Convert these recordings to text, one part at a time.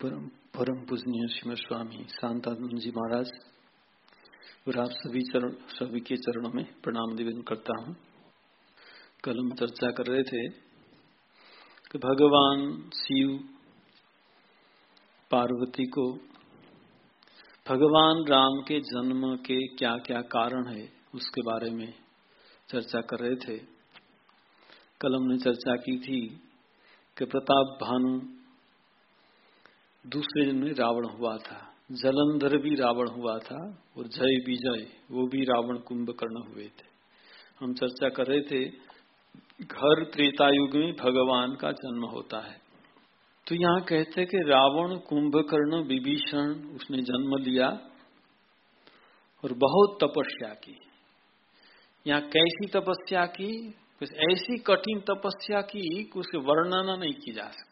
परम परम पूजनीय श्रीमद स्वामी शांतानंद जी महाराज, और आप सभी चरण, सभी के चरणों में प्रणाम निवेदन करता हूँ। कल हम चर्चा कर रहे थे कि भगवान शिव पार्वती को भगवान राम के जन्म के क्या क्या कारण है, उसके बारे में चर्चा कर रहे थे। कल हमने चर्चा की थी कि प्रताप भानु दूसरे जन्म में रावण हुआ था। जलंधर भी रावण हुआ था और जय विजय वो भी रावण कुंभकर्ण हुए थे। हम चर्चा कर रहे थे, घर त्रेता युग में भगवान का जन्म होता है। तो यहाँ कहते कि रावण, कुंभकर्ण, विभीषण, उसने जन्म लिया और बहुत तपस्या की। यहाँ कैसी तपस्या की? कुछ ऐसी कठिन तपस्या की कुछ वर्णना नहीं की जा सकती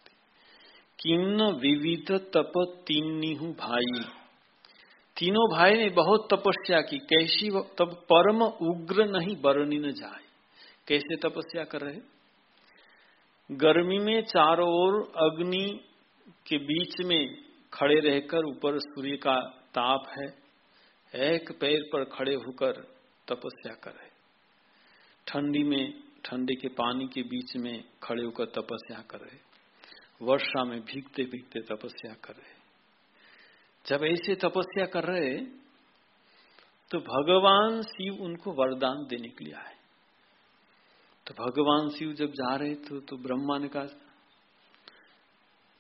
किन्न विविध तप तीन भाई? तीनों भाई ने बहुत तपस्या की। कैसी तब परम उग्र नहीं बरनी न जाए। कैसे तपस्या कर रहे? गर्मी में चारों ओर अग्नि के बीच में खड़े रहकर ऊपर सूर्य का ताप है। एक पैर पर खड़े होकर तपस्या कर रहे। ठंडी में, ठंडे के पानी के बीच में खड़े होकर तपस्या कर रहे। वर्षा में भीगते भीगते तपस्या कर रहे जब ऐसे तपस्या कर रहे तो भगवान शिव उनको वरदान देने के लिए आए। तो भगवान शिव जब जा रहे थे तो ब्रह्मा ने कहा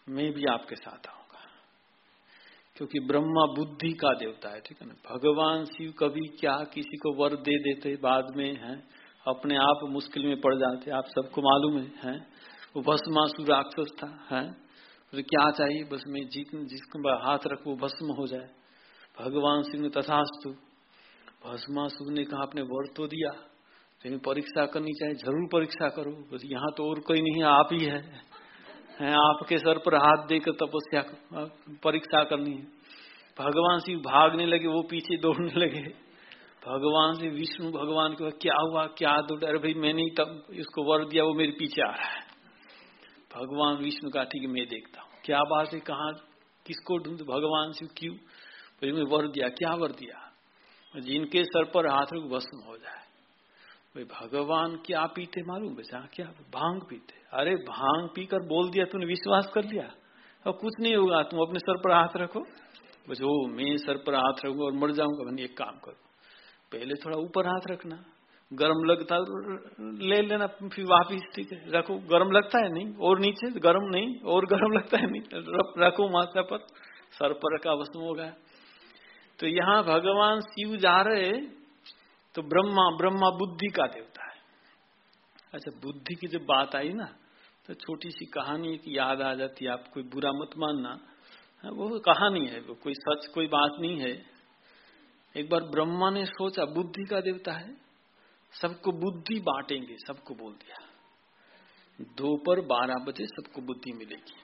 मैं भी आपके साथ आऊँगा। क्योंकि ब्रह्मा बुद्धि का देवता है ठीक है ना? भगवान शिव कभी क्या किसी को वर दे देते बाद में है? अपने आप मुश्किल में पड़ जाते आप सबको मालूम है, है? वो भस्मासु राक्षस था है? तो क्या चाहिए? बस मैं जिस जिसको हाथ रखू भस्म हो जाए। भगवान सिंह ने तथास्तु भस्मासुर ने कहा आपने वर तो दिया तो परीक्षा करनी चाहिए ज़रूर परीक्षा करो। बस यहाँ तो और कोई नहीं आप ही है, है आपके सर पर हाथ देकर तपस्या परीक्षा करनी है। भगवान सिंह भागने लगे वो पीछे दौड़ने लगे। भगवान से विष्णु भगवान के क्या हुआ? क्या दौड़ अरे भाई मैंने तब इसको वर दिया वो मेरे पीछे आ रहा है। भगवान विष्णु का ठीक मैं देखता हूँ। क्या बात है? कहा, किसको ढूंढ, भगवान शिव क्यों? वर दिया, क्या वर दिया? जिनके सर पर हाथ रख भस्म हो जाए। भाई, भगवान क्या पीते मालूम बचा क्या भाँग पीते। अरे, भाँग पीकर बोल दिया, तूने विश्वास कर लिया? अब कुछ नहीं होगा, तुम अपने सर पर हाथ रखो। बस, ओ, मैं सर पर हाथ रखूँगा और मर जाऊँगा। मैंने एक काम करो, पहले थोड़ा ऊपर हाथ रखना। गर्म लगता ले लेना फिर वापिस ठीक है रखो। गर्म लगता है नहीं और नीचे गर्म नहीं और गर्म लगता है नहीं रखो माथा पर सर पर का वस्तु हो गया। तो यहाँ भगवान शिव जा रहे तो ब्रह्मा ब्रह्मा बुद्धि का देवता है। अच्छा बुद्धि की जब बात आई ना तो छोटी सी कहानी की याद आ जाती है आप कोई बुरा मत मानना। हाँ, वो कहानी है वो कोई सच कोई बात नहीं है। एक बार ब्रह्मा ने सोचा बुद्धि का देवता है। सबको बुद्धि बांटेंगे, सबको बोल दिया। दोपहर बारह बजे सबको बुद्धि मिलेगी।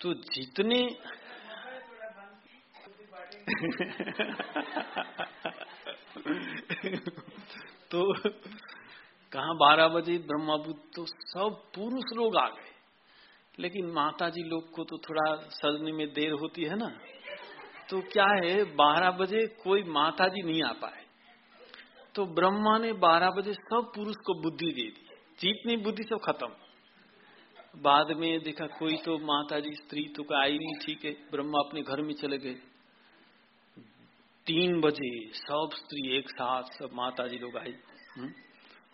तो जितने तो कहा बारह बजे ब्रह्मा बुद्ध तो सब पुरुष लोग आ गए। लेकिन माता जी लोग को तो थोड़ा सजने में देर होती है ना। तो क्या है, बारह बजे कोई माता जी नहीं आ पाए। तो ब्रह्मा ने बारह बजे सब पुरुष को बुद्धि दे दी। जितनी बुद्धि सब खत्म। बाद में देखा कोई तो माता जी स्त्री तो का आई नहीं ठीक है। ब्रह्मा अपने घर में चले गए। तीन बजे सब स्त्री एक साथ सब माता जी लोग आई। हम्म?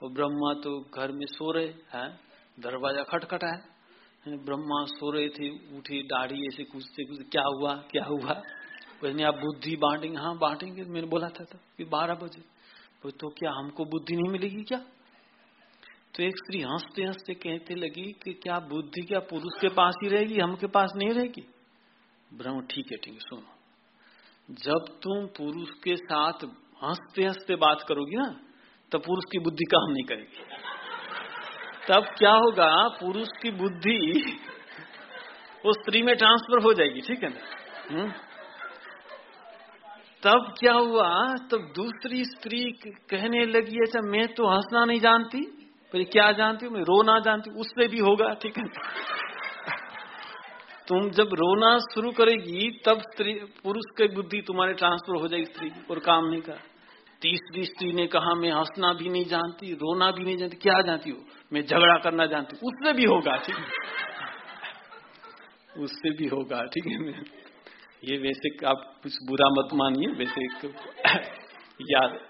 और ब्रह्मा तो घर में सो रहे हैं। दरवाज़ा खटखटा है। ब्रह्मा सो रहे थे उठे दाढ़ी ऐसे कुछते कुछ क्या हुआ क्या हुआ? उसने आप बुद्धि बांटेंगे। हाँ बांटेंगे। मैंने बोला था, था कि बारह बजे। तो क्या हमको बुद्धि नहीं मिलेगी क्या? तो एक स्त्री हँसते हँसते कहते लगी कि क्या बुद्धि क्या पुरुष के पास ही रहेगी, हमके पास नहीं रहेगी? ब्रह्म ठीक है ठीक है, सुनो। जब तुम पुरुष के साथ हँसते हँसते बात करोगी ना, तब पुरुष की बुद्धि काम नहीं करेगी। तब क्या होगा, पुरुष की बुद्धि उस स्त्री में ट्रांसफ़र हो जाएगी, ठीक है ना? हम्म? तब क्या हुआ? तब दूसरी स्त्री कहने लगी ऐसा मैं तो हंसना नहीं जानती, पर क्या जानती हूँ? मैं रोना जानती हूँ। उससे भी होगा, ठीक है? तुम जब रोना शुरू करेगी, तब स्त्री, पुरुष की बुद्धि तुम्हारे ट्रांसफ़र हो जाएगी स्त्री और काम नहीं कर। तीसरी स्त्री ने कहा, मैं हंसना भी नहीं जानती, रोना भी नहीं जानती, क्या जानती हो? मैं झगड़ा करना जानती उससे भी होगा, ठीक है? उससे भी होगा, ठीक है? ये वैसे आप कुछ बुरा मत मानिए, वैसे याद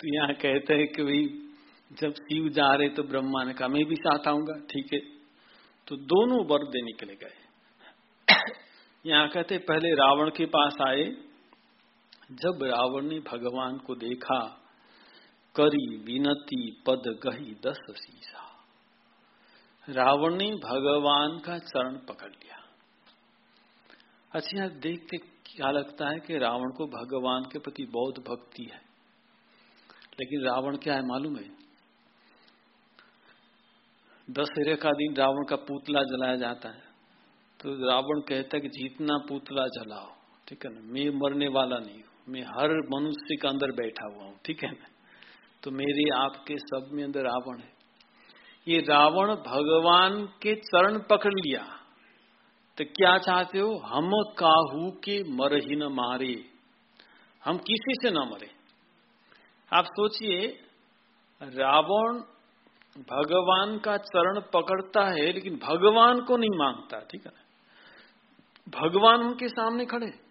तो यहाँ कहते हैं कि भाई, जब शिव जा रहे तो ब्रह्मा ने कहा, मैं भी साथ आऊँगा, ठीक है। तो दोनों वर दे निकले गए। यहाँ कहते पहले रावण के पास आए। जब रावण ने भगवान को देखा करी विनती पद गही दस शीशा रावण ने भगवान का चरण पकड़ लिया। अच्छा देख के क्या लगता है कि रावण को भगवान के प्रति बहुत भक्ति है। लेकिन रावण क्या है मालूम है? दशहरे का दिन रावण का पुतला जलाया जाता है। तो रावण कहता है कि जितना पुतला जलाओ, ठीक है ना? मैं मरने वाला नहीं हूँ। मैं हर मनुष्य के अंदर बैठा हुआ हूँ, ठीक है ना? तो मेरे आपके सब में अंदर रावण है। ये रावण भगवान के चरण पकड़ लिया। तो क्या चाहते हो? हम काहू के मर ही न मारे। हम किसी से न मरे। आप सोचिए, रावण भगवान का चरण पकड़ता है, लेकिन भगवान को नहीं माँगता ठीक है भगवान उनके सामने खड़े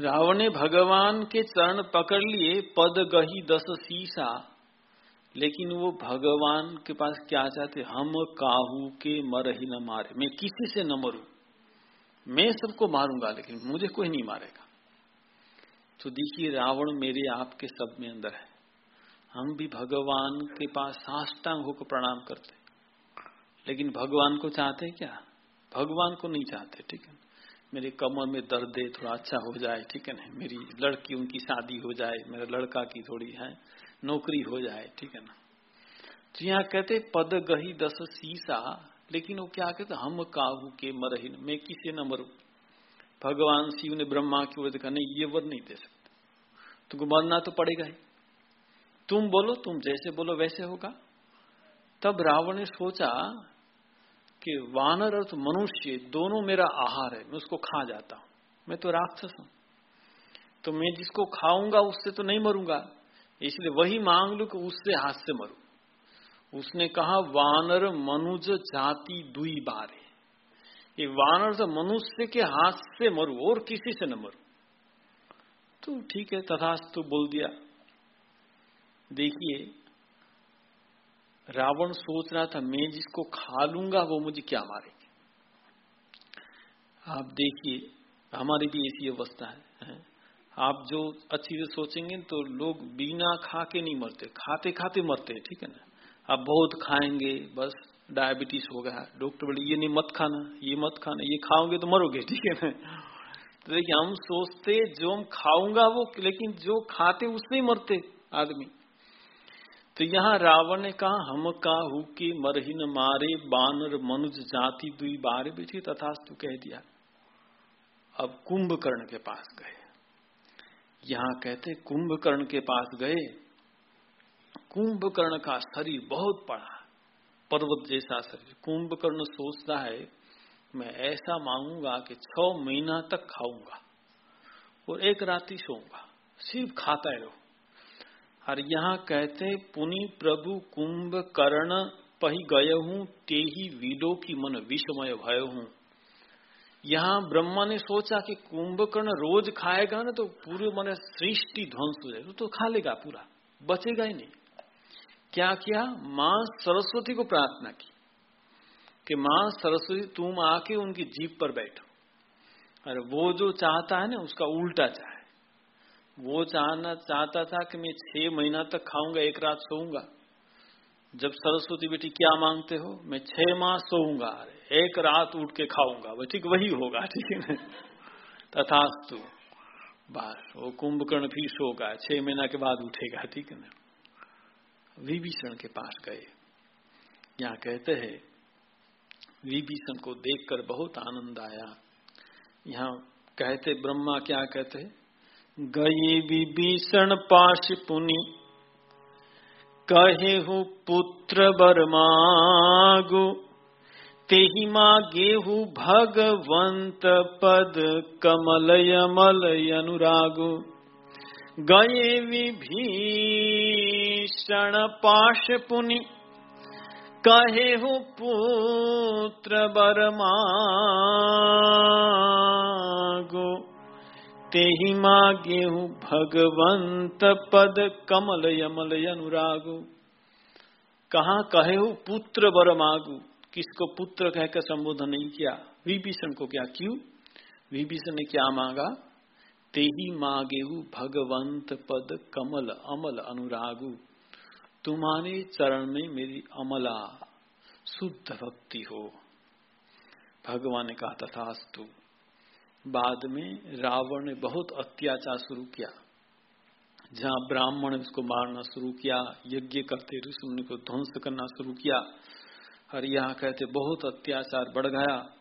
रावण ने भगवान के चरण पकड़ लिए, पद गही दस शीशा लेकिन वो भगवान के पास क्या चाहते? हम काहू के मर ही न मारे। मैं किसी से न मरू। मैं सबको मारूँगा, लेकिन मुझे कोई नहीं मारेगा। तो देखिए, रावण मेरे आपके सब में अंदर है। हम भी भगवान के पास साष्टांग होकर प्रणाम करते। लेकिन भगवान को चाहते क्या? भगवान को नहीं चाहते, ठीक है? मेरे कमर में दर्द है, थोड़ा अच्छा हो जाए, ठीक है ना? मेरी लड़की, उनकी शादी हो जाए, मेरा लड़का की थोड़ी है, नौकरी हो जाए, ठीक है ना? तो यहाँ कहते पद गही दस सीसा, लेकिन वो क्या कहते हम काहू के मरहीन, मैं किसे न मरू? भगवान शिव ने ब्रह्मा की ओर नहीं, ये वर नहीं दे सकते। तुमको मरना तो पड़ेगा ही। तुम बोलो, तुम जैसे बोलो, वैसे होगा। तब रावण ने सोचा कि वानर और मनुष्य दोनों मेरा आहार है, मैं उसको खा जाता हूँ। मैं तो राक्षस हूँ। तो मैं जिसको खाऊँगा, उससे तो नहीं मरूँगा। इसलिए वही मांग लू कि उससे हाथ से मरू। उसने कहा, वानर मनुज जाति दुई बारे ये वानर से मनुष्य के हाथ से मरू और किसी से न मरू। तो ठीक है, तथास्तु बोल दिया। देखिए रावण सोच रहा था मैं जिसको खा लूँगा वो मुझे क्या मारेंगे? आप देखिए हमारी भी ऐसी अवस्था है, है? आप जो अच्छी से सोचेंगे तो लोग बिना खा के नहीं मरते खाते खाते मरते हैं ठीक है ना? आप बहुत खाएँगे बस डायबिटीज़ हो गया। डॉक्टर बोले ये नहीं मत खाना ये मत खाना ये खाओगे तो मरोगे ठीक है ना? तो देखिए हम सोचते जो हम खाऊँगा वो लेकिन जो खाते उससे ही मरते आदमी। तो यहाँ रावण ने कहा, हम की मरही न मारे, बानर, मनुज, जाति, दुई बारे बैठी तथा कह दिया। अब कुंभकर्ण के पास गए। यहाँ कहते, कुंभकर्ण के पास गए। कुंभकर्ण का शरीर बहुत बड़ा पर्वत जैसा शरीर। कुंभकर्ण सोचता है, मैं ऐसा मांगूँगा कि छ महीना तक खाऊँगा और एक रात ही सोऊँगा। सिर्फ़ खाता है रहो। और यहाँ कहते, पुनि प्रभु कुंभ कर्ण पही गय हूँ ते ही वीडो की मन विषमय भय हूँ। यहाँ ब्रह्मा ने सोचा कि कुंभकर्ण रोज खाएगा ना तो पूरे मन सृष्टि ध्वंस हो जाएगा। तो खा लेगा पूरा, बचेगा ही नहीं। क्या किया? माँ सरस्वती को प्रार्थना की कि, माँ सरस्वती, तुम आके उनकी जीप पर बैठो। अरे, वो जो चाहता है ना, उसका उल्टा चाहे वो चाहना चाहता था कि मैं छह महीना तक खाऊँगा, एक रात सोऊँगा। जब सरस्वती बेटी क्या मांगते हो? मैं छह माह सोऊँगा एक रात उठ के खाऊँगा। वो ठीक वही होगा, ठीक है तथास्तु। बस, वो कुंभकर्ण फिर सोगा, छह महीना के बाद उठेगा, ठीक है ना? विभीषण के पास गए। यहाँ कहते हैं, विभीषण को देखकर बहुत आनंद आया। यहाँ कहते, ब्रह्मा क्या कहते हैं? गए विभीषण पाश पुनि। कहे हु पुत्र बरमागु। तेहि गेहु भगवंत पद कमलय मलय अनुरागु गए विभीषण पाश पुनि। कहे हूँ पुत्र बरमागो। मागे हूँ भगवंत पद, कमल यमल अनुरागु कहा कहे हूँ पुत्र बर मागु? किसको पुत्र कहकर संबोधन नहीं किया? विभीषण को क्या क्यों? विभीषण ने क्या मांगा? मागे हूँ भगवंत पद, कमल अमल अनुरागु। तुम्हारे चरण में मेरी अमला, शुद्ध भक्ति हो। भगवान ने कहा, तथास्तु। बाद में रावण ने बहुत अत्याचार शुरू किया। जहाँ ब्राह्मण उसको मारना शुरू किया, यज्ञ करते ऋषि को ध्वंस करना शुरू किया, और यहाँ कहते बहुत अत्याचार बढ़ गया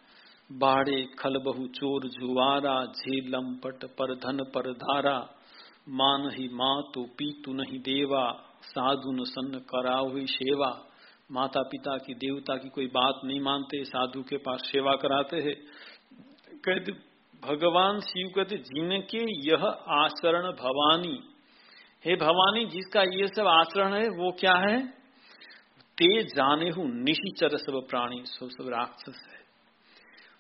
बाड़े, खल बहु, चोर, जुआरा झेलम पट पर धन पर धारा मान ही मातु, पीतु नहीं देवा, साधु न सन्न करा हुई सेवा। माता पिता की, देवता की कोई बात नहीं मानते, साधु के पास सेवा कराते हैं। कहते भगवान शिव कहते जिनके यह आचरण भवानी, हे भवानी जिसका ये सब आचरण है, वो क्या है? ते जाने हूँ निशिचर सब प्राणी सब सब राक्षस है।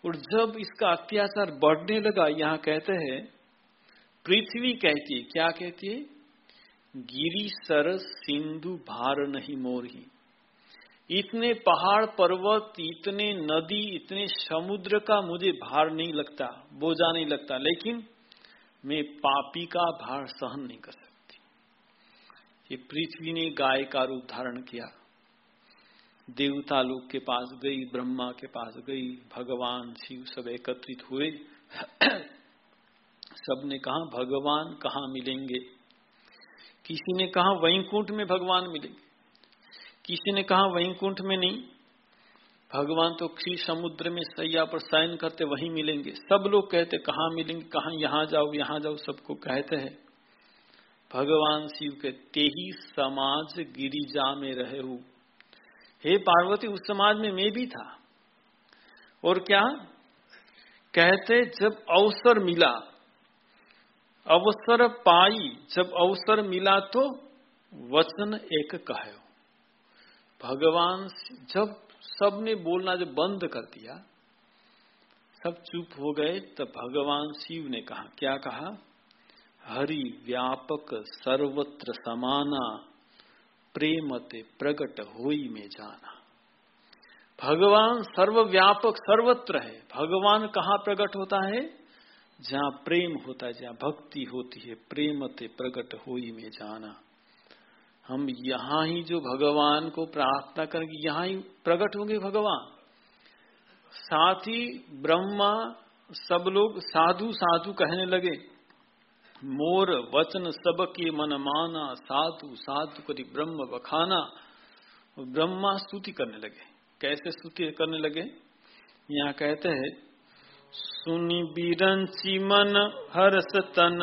और जब इसका अत्याचार बढ़ने लगा, यहाँ कहते हैं, पृथ्वी कहती है क्या कहती है गिरी सरस सिंधु भार नहीं मोरही। इतने पहाड़ पर्वत, इतने नदी, इतने समुद्र का मुझे भार नहीं लगता, बोझा नहीं लगता, लेकिन मैं पापी का भार सहन नहीं कर सकती। ये पृथ्वी ने गाय का रूप धारण किया। देवता लोग के पास गई, ब्रह्मा के पास गई, भगवान शिव सब एकत्रित हुए। सबने कहा, भगवान कहा मिलेंगे? किसी ने कहा, वैकुंठ में भगवान मिलेंगे। किसी ने कहा वैकुंठ में नहीं। भगवान तो क्षीर समुद्र में सैया पर शयन करते, वहीं मिलेंगे। सब लोग कहते, कहा मिलेंगे? कहा? यहाँ जाओ यहाँ जाओ, सबको कहते हैं। भगवान शिव के तेही समाज गिरिजा में रहे हूँ। हे पार्वती, उस समाज में मैं भी था। और क्या? कहते, जब अवसर मिला, अवसर पाई, जब अवसर मिला तो वचन एक कहो भगवान जब सबने बोलना जब बंद कर दिया, सब चुप हो गए, तब भगवान शिव ने कहा, क्या कहा? हरि व्यापक सर्वत्र समाना, प्रेमते प्रकट होई में जाना। भगवान सर्वव्यापक सर्वत्र है। भगवान कहाँ प्रकट होता है? जहाँ प्रेम होता है, जहाँ भक्ति होती है, प्रेमते प्रकट होई में जाना। हम यहाँ ही जो भगवान को प्रार्थना करेंगे यहाँ ही प्रकट होंगे भगवान। साथ ही ब्रह्मा, सब लोग साधु साधु कहने लगे, मोर वचन सबके मन माना, साधु साधु करी ब्रह्म बखाना। ब्रह्मा स्तुति करने लगे। कैसे स्तुति करने लगे? यहाँ कहते हैं सुनी बिरंची मन हर्ष तन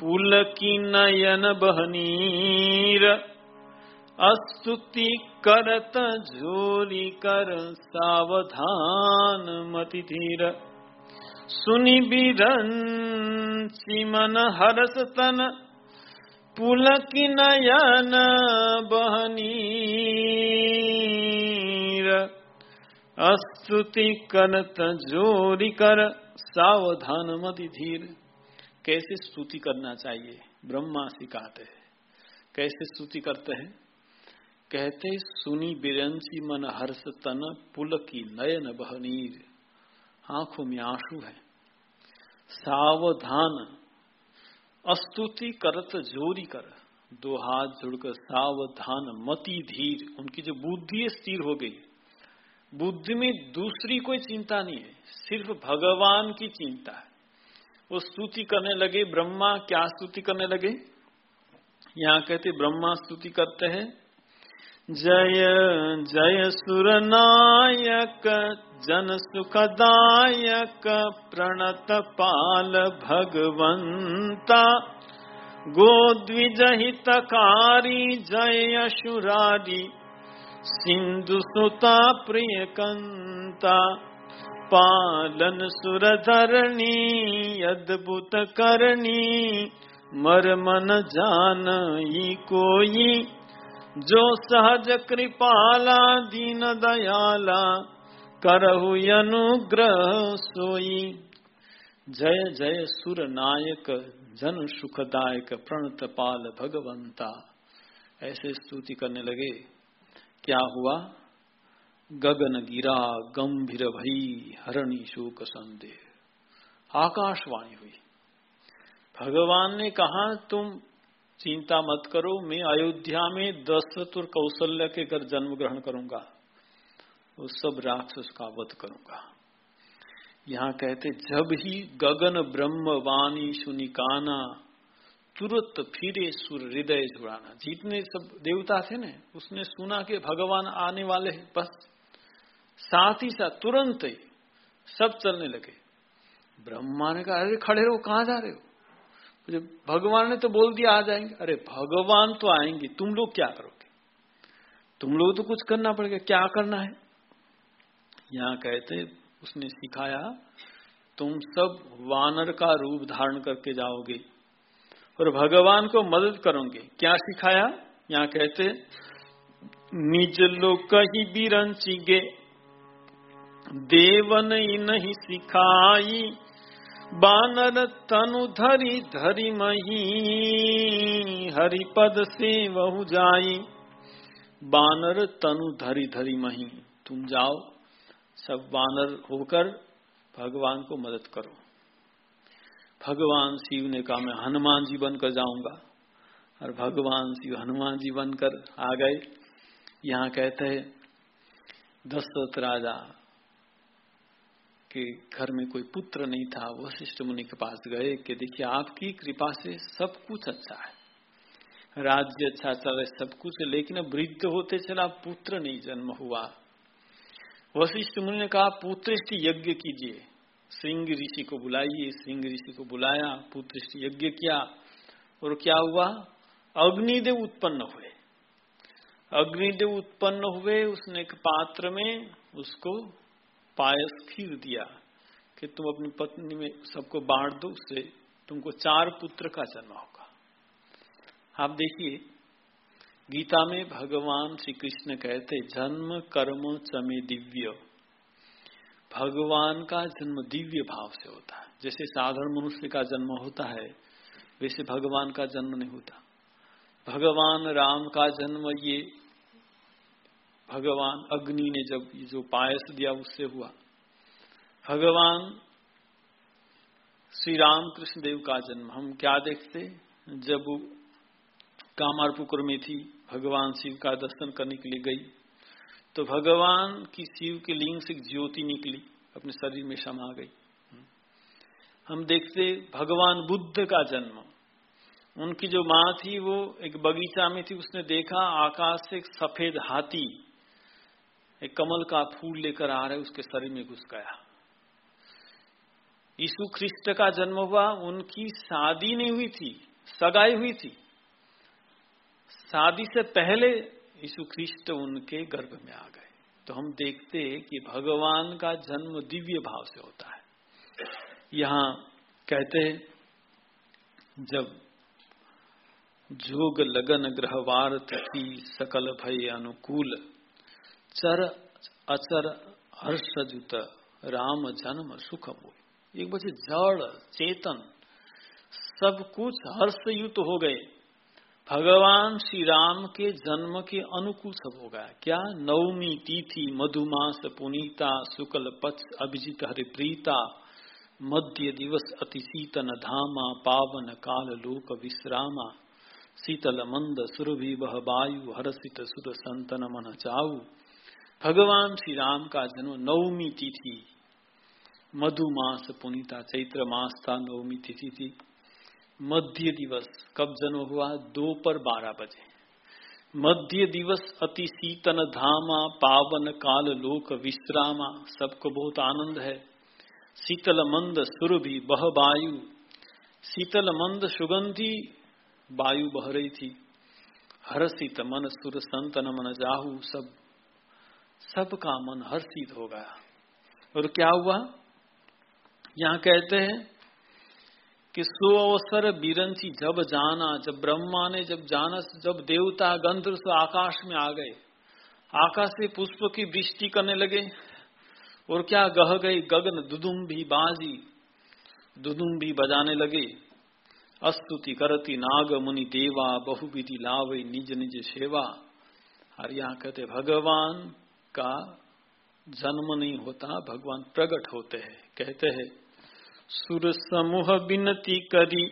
पुलकी नयन बहनीर। अस्तुति करत झोरी कर सावधान मति धीर। सुनि बिरंची मन हरस तन। पुलकी नयन बहनीर। अस्तुति करत जोरी कर सावधान मति धीर। कैसे स्तुति करना चाहिए? ब्रह्मा सिखाते हैं कैसे स्तुति करते हैं? कहते सुनी बिरंसी मन हर्ष तन, पुल की नयन बहनीर। आँखों में आँसू है। सावधान। अस्तुति करत जोरी कर। दो हाथ जुड़कर सावधान, मति धीर। उनकी जो बुद्धि स्थिर हो गई। बुद्धि में दूसरी कोई चिंता नहीं है। सिर्फ़ भगवान की चिंता है। वो स्तुति करने लगे, ब्रह्मा क्या स्तुति करने लगे? यहाँ कहते, ब्रह्मा स्तुति करते हैं। जय जय सुरनायक, जन सुखदायक, प्रणत पाल भगवंता। गोद्विजहितकारी, जय अशुरारी सिंधु सुता प्रिय कंता पालन सुरधरणी, अद्भुत करणी, मर मन जान ही कोई। जो सहज कृपाला, दीन दयाला, करहु अनुग्रह सोई। जय जय सुर नायक, जन सुखदायक, प्रणत पाल भगवंता। ऐसे स्तुति करने लगे, क्या हुआ? गगन गिरा, गंभीर भई, हरणी शोक संदेह। आकाशवाणी हुई। भगवान ने कहा, तुम चिंता मत करो, मैं अयोध्या में दशरथ और कौशल्य के घर जन्म ग्रहण करूँगा। वो सब राक्षस का वध करूँगा। यहाँ कहते, जब ही गगन ब्रह्म वाणी सुनिकाना तुरंत फिरे सुर हृदय जुड़ाना जितने सब देवता थे ना, उसने सुना कि भगवान आने वाले हैं, बस साथ ही साथ तुरंत ही सब चलने लगे। ब्रह्मा ने कहा, अरे, खड़े रहो, कहाँ जा रहे हो? मुझे भगवान ने तो बोल दिया, आ जाएँगे। अरे, भगवान तो आएँगे, तुम लोग क्या करोगे? तुम लोग तो कुछ करना पड़ेगा, क्या करना है? यहाँ कहते, उसने सिखाया, तुम सब वानर का रूप धारण करके जाओगे और भगवान को मदद करोगे। क्या सिखाया? यहाँ कहते निज लोग कहीं कही बीरंचिगे देवन नहीं सिखाई, बानर तनु धरी धरी मही, हरिपद से बहु जाई। बानर तनु धरी धरी मही, तुम जाओ, सब बानर होकर भगवान को मदद करो। भगवान शिव ने कहा, मैं हनुमान जी बनकर जाऊँगा। और भगवान शिव हनुमान जी बनकर आ गए। यहाँ कहते हैं, दशरथ राजा कि घर में कोई पुत्र नहीं था वशिष्ठ मुनि के पास गए कि देखिए आपकी कृपा से सब कुछ अच्छा है। राज्य अच्छा चल रहा है सब कुछ, लेकिन अब वृद्ध होते चला पुत्र नहीं जन्म हुआ। वशिष्ठ मुनि ने कहा पुत्र यज्ञ कीजिए। सिंह ऋषि को बुलाइए, सिंह ऋषि को बुलाया पुत्र यज्ञ किया, और क्या हुआ? अग्निदेव उत्पन्न हुए। अग्निदेव उत्पन्न हुए, उसने एक पात्र में उसको पायस खीर दिया कि तुम अपनी पत्नी में सबको बांट दो, उससे तुमको चार पुत्र का जन्म होगा। आप देखिए, गीता में भगवान श्री कृष्ण कहते, जन्म, कर्म चमे दिव्य। भगवान का जन्म दिव्य भाव से होता है। जैसे साधारण मनुष्य का जन्म होता है, वैसे भगवान का जन्म नहीं होता। भगवान राम का जन्म ये भगवान अग्नि ने जब जो पायस दिया उससे हुआ। भगवान श्री राम कृष्ण देव का जन्म। हम क्या देखते? जब कामारपुकुर में थी, भगवान शिव का दर्शन करने के लिए गई तो भगवान की शिव के लिंग से ज्योति निकली, अपने शरीर में समा गई। हम देखते भगवान बुद्ध का जन्म। उनकी जो माँ थी, वो एक बगीचा में थी, उसने देखा आकाश से एक सफ़ेद हाथी एक कमल का फूल लेकर आ रहे, उसके शरीर में घुस गया। यीशु ख्रिस्ट का जन्म हुआ, उनकी शादी नहीं हुई थी, सगाई हुई थी। शादी से पहले यीशु ख्रिस्ट उनके गर्भ में आ गए। तो हम देखते कि भगवान का जन्म दिव्य भाव से होता है। यहाँ कहते हैं, जब जोग लगन ग्रहवार थी सकल भय अनुकूल चर, अचर हर्षजुत राम, जन्म, सुख बोल। एक बचे जड़, चेतन, सब कुछ हर्षयुत हो गए। भगवान श्री राम के जन्म के अनुकूल सब हो गया। क्या? नवमी तिथि, मधुमास, पुनीता, शुक्ल पक्ष, अभिजित, हरिप्रीता, मध्य दिवस, अति शीतन, धामा, पावन, काल, लोक, विश्रामा, शीतल मंद, सुरभि वह वायु हर्षित सुर संतन, मन, चाऊ। भगवान श्री राम का जन्म नवमी तिथि मधु मास पुनीता, चैत्र मास था नवमी तिथि थी। मध्य दिवस कब जन्म हुआ? दो पर बारह बजे। मध्य दिवस अति शीतन धामा, पावन काल लोक विश्रामा, सबको बहुत आनंद है। शीतल मंद सुर भी बह वायु शीतल मंद सुगंधी वायु बह रही थी। हर्षित मन सुर संतन मन जाहू, सब सबका मन हर्षित हो गया। और क्या हुआ? यहाँ कहते हैं कि सो अवसर बीरंसी जब जाना, जब ब्रह्मा ने, जब जाना जब देवता गंध से आकाश में आ गए, आकाश से पुष्प की वृष्टि करने लगे। और क्या गह गई? गगन दुदुम भी बाजी दुदुम भी बजाने लगे। अस्तुति करती नाग मुनि देवा, बहुविधि लावे निज निज सेवा। और यहाँ कहते भगवान का जन्म नहीं होता, भगवान प्रकट होते हैं, कहते हैं, सुर समूह बिनती करी,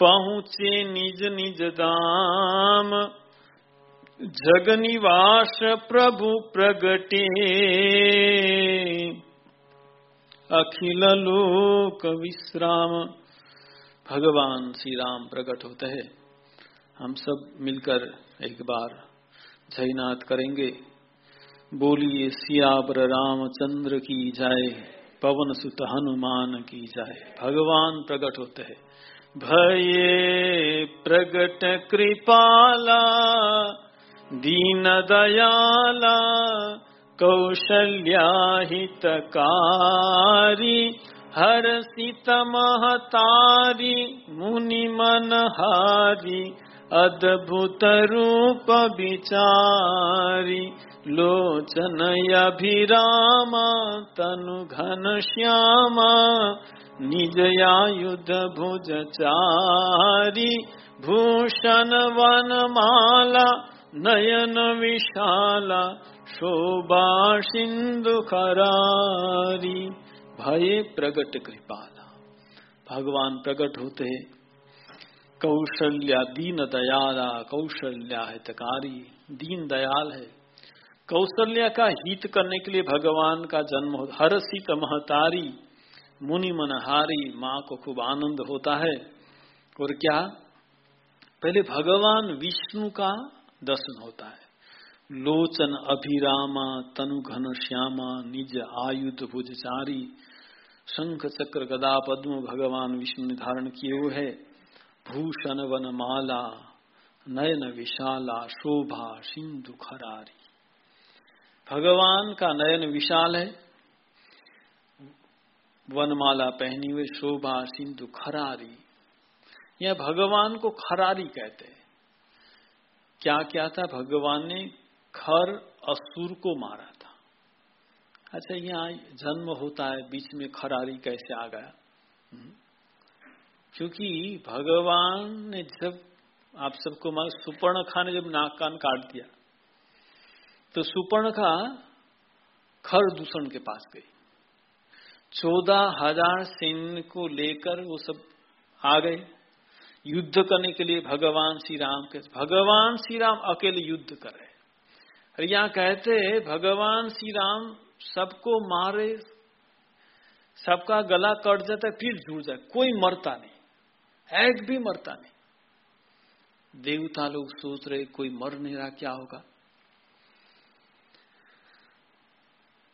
पहुँचे निज निज दाम, जग निवास प्रभु प्रगटे। अखिल लोक विश्राम। भगवान श्री राम प्रकट होते हैं। हम सब मिलकर एक बार जयनाथ करेंगे। बोलिए, सियावर रामचंद्र की जाए पवन सुत हनुमान की जाए भगवान प्रकट होते हैं। भये प्रगट कृपाला, दीन दयाला कौशल्या हितकारी हर सीत महतारी मुनि मन मनहारी अद्भुत रूप विचारी, लोचन अभिरामा, तनु घन श्यामा भुज चारी भूषण वनमाला, नयन विशाला, शोभा सिंधु खरारी। भय प्रगट कृपाला। भगवान प्रकट होते कौशल्या दीन दयाला कौशल्या हितकारी दीन दयाल है। कौशल्या का हित करने के लिए भगवान का जन्म हो हर सीत महतारी, मुनि मनहारी माँ को खूब आनंद होता है। और क्या? पहले भगवान विष्णु का दर्शन होता है। लोचन अभिरामा, तनु घन श्यामा, निज आयुध भुजचारी, शंख चक्र गदा पद्म भगवान विष्णु ने धारण किए हुए है। भूषण वन माला नयन विशाला शोभा, सिंधु खरारी। भगवान का नयन विशाल है। वनमाला पहनी हुई शोभा, सिंधु खरारी। यह भगवान को खरारी कहते हैं। क्या क्या था? भगवान ने खर असुर को मारा था। अच्छा यहाँ जन्म होता है, बीच में खरारी कैसे आ गया? हम्म। क्योंकि भगवान ने जब आप सबको सुपर्ण खा ने जब नाक कान काट दिया तो सुपर्णखा खर दूषण के पास गई। चौदह हज़ार सैन्य को लेकर वो सब आ गए। युद्ध करने के लिए भगवान श्री राम के, भगवान श्री राम अकेले युद्ध कर और यहाँ कहते भगवान श्री राम सबको मारे, सबका गला कट जाता है फिर जुड़ जाए, कोई मरता नहीं। एक भी मरता नहीं। देवता लोग सोच रहे, कोई मर नहीं रहा, क्या होगा?